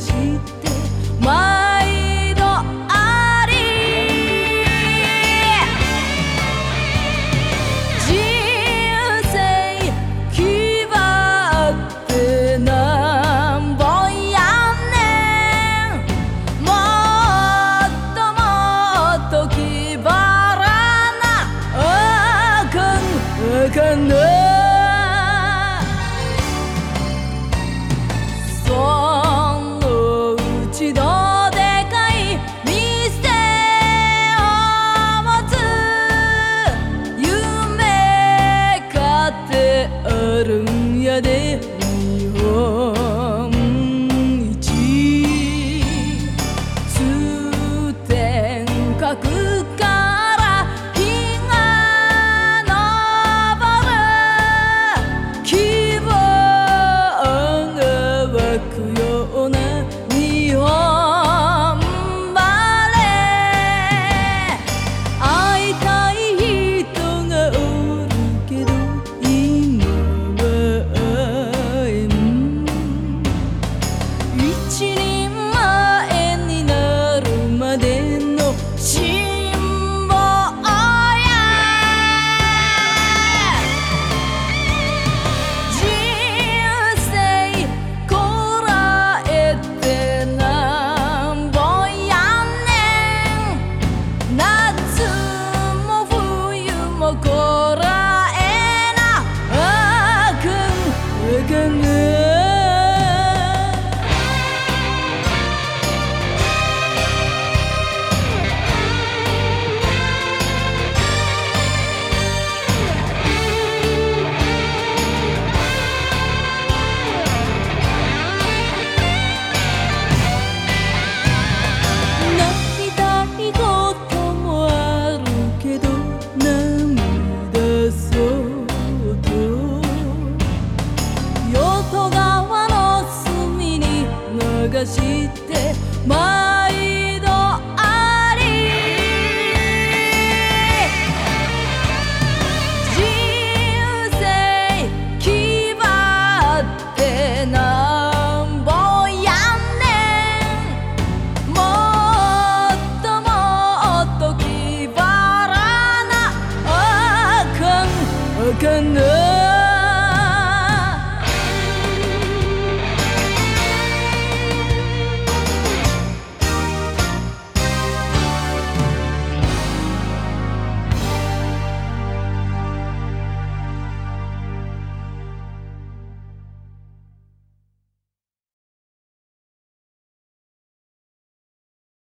して毎许多一人がして毎度あり。人生決まってなんぼやんねん。もっともっと気張らな。あかんあかんな